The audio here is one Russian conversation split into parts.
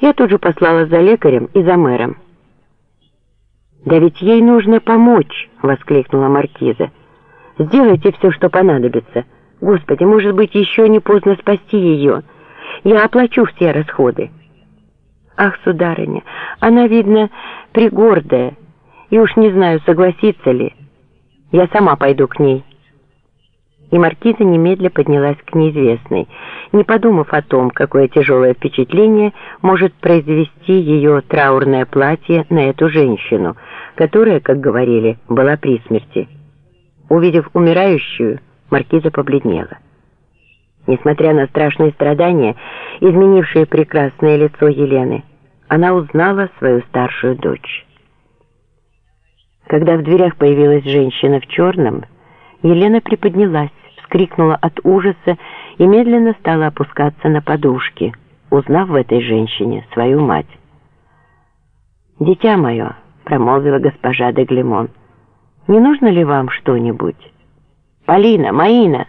Я тут же послала за лекарем и за мэром. «Да ведь ей нужно помочь!» — воскликнула маркиза. «Сделайте все, что понадобится. Господи, может быть, еще не поздно спасти ее. Я оплачу все расходы». «Ах, сударыня, она, видно, пригордая, и уж не знаю, согласится ли. Я сама пойду к ней» и маркиза немедля поднялась к неизвестной, не подумав о том, какое тяжелое впечатление может произвести ее траурное платье на эту женщину, которая, как говорили, была при смерти. Увидев умирающую, маркиза побледнела. Несмотря на страшные страдания, изменившие прекрасное лицо Елены, она узнала свою старшую дочь. Когда в дверях появилась женщина в черном, Елена приподнялась, вскрикнула от ужаса и медленно стала опускаться на подушки, узнав в этой женщине свою мать. «Дитя мое», — промолвила госпожа де Глемон, — «не нужно ли вам что-нибудь?» «Полина, Маина!»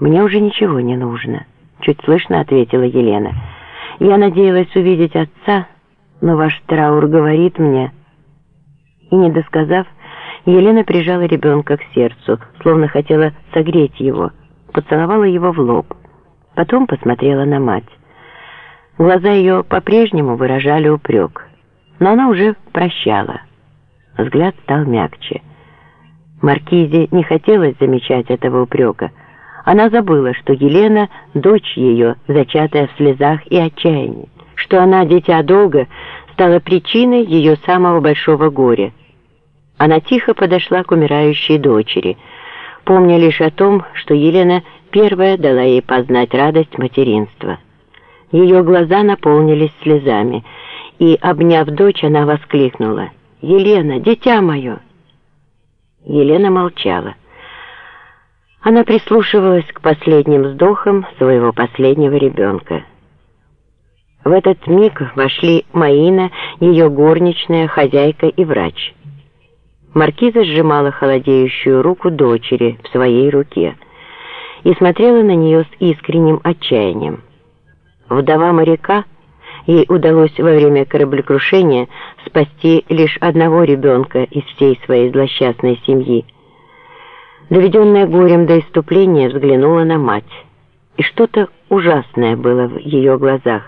«Мне уже ничего не нужно», — чуть слышно ответила Елена. «Я надеялась увидеть отца, но ваш траур говорит мне...» И, не досказав, Елена прижала ребенка к сердцу, словно хотела согреть его, поцеловала его в лоб. Потом посмотрела на мать. Глаза ее по-прежнему выражали упрек, но она уже прощала. Взгляд стал мягче. Маркизе не хотелось замечать этого упрека. Она забыла, что Елена — дочь ее, зачатая в слезах и отчаянии, что она, дитя долга, стала причиной ее самого большого горя — она тихо подошла к умирающей дочери, помня лишь о том, что Елена первая дала ей познать радость материнства. Ее глаза наполнились слезами, и, обняв дочь, она воскликнула «Елена, дитя мое!» Елена молчала. Она прислушивалась к последним вздохам своего последнего ребенка. В этот миг вошли Маина, ее горничная, хозяйка и врач. Маркиза сжимала холодеющую руку дочери в своей руке и смотрела на нее с искренним отчаянием. Вдова моряка, ей удалось во время кораблекрушения спасти лишь одного ребенка из всей своей злосчастной семьи. Доведенная горем до иступления взглянула на мать, и что-то ужасное было в ее глазах.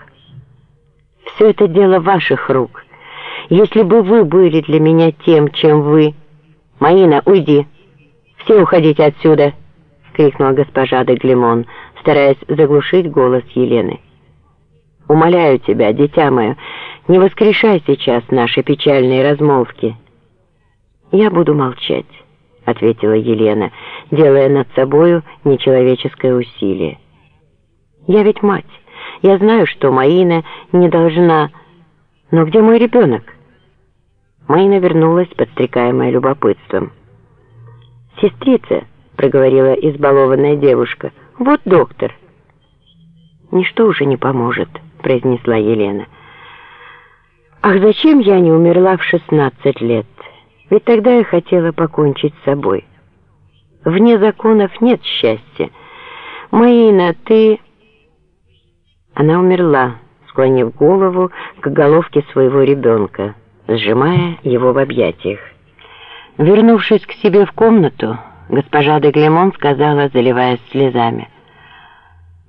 «Все это дело ваших рук», если бы вы были для меня тем, чем вы... Маина, уйди! Все уходите отсюда!» — крикнула госпожа де Глемон, стараясь заглушить голос Елены. «Умоляю тебя, дитя мое, не воскрешай сейчас наши печальные размолвки». «Я буду молчать», — ответила Елена, делая над собою нечеловеческое усилие. «Я ведь мать. Я знаю, что Маина не должна... Но где мой ребенок?» Майна вернулась, подстрекаемая любопытством. «Сестрица», — проговорила избалованная девушка, — «вот доктор». «Ничто уже не поможет», — произнесла Елена. «Ах, зачем я не умерла в шестнадцать лет? Ведь тогда я хотела покончить с собой. Вне законов нет счастья. Маина, ты...» Она умерла, склонив голову к головке своего ребенка сжимая его в объятиях. Вернувшись к себе в комнату, госпожа де Глемон сказала, заливаясь слезами,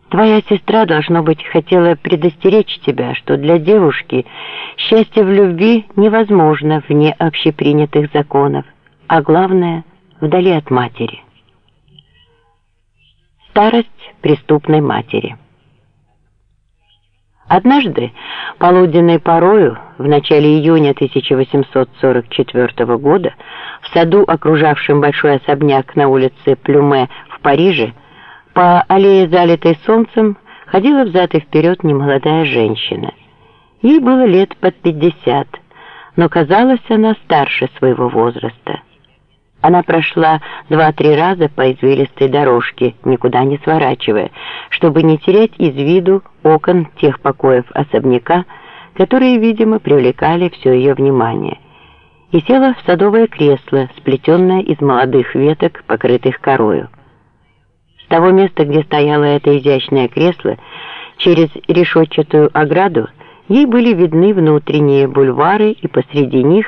«Твоя сестра, должно быть, хотела предостеречь тебя, что для девушки счастье в любви невозможно вне общепринятых законов, а главное — вдали от матери». Старость преступной матери — Однажды, полуденной порою, в начале июня 1844 года, в саду, окружавшем большой особняк на улице Плюме в Париже, по аллее, залитой солнцем, ходила взад и вперед немолодая женщина. Ей было лет под пятьдесят, но казалась она старше своего возраста. Она прошла два-три раза по извилистой дорожке, никуда не сворачивая, чтобы не терять из виду окон тех покоев особняка, которые, видимо, привлекали все ее внимание, и села в садовое кресло, сплетенное из молодых веток, покрытых корою. С того места, где стояло это изящное кресло, Через решетчатую ограду ей были видны внутренние бульвары и посреди них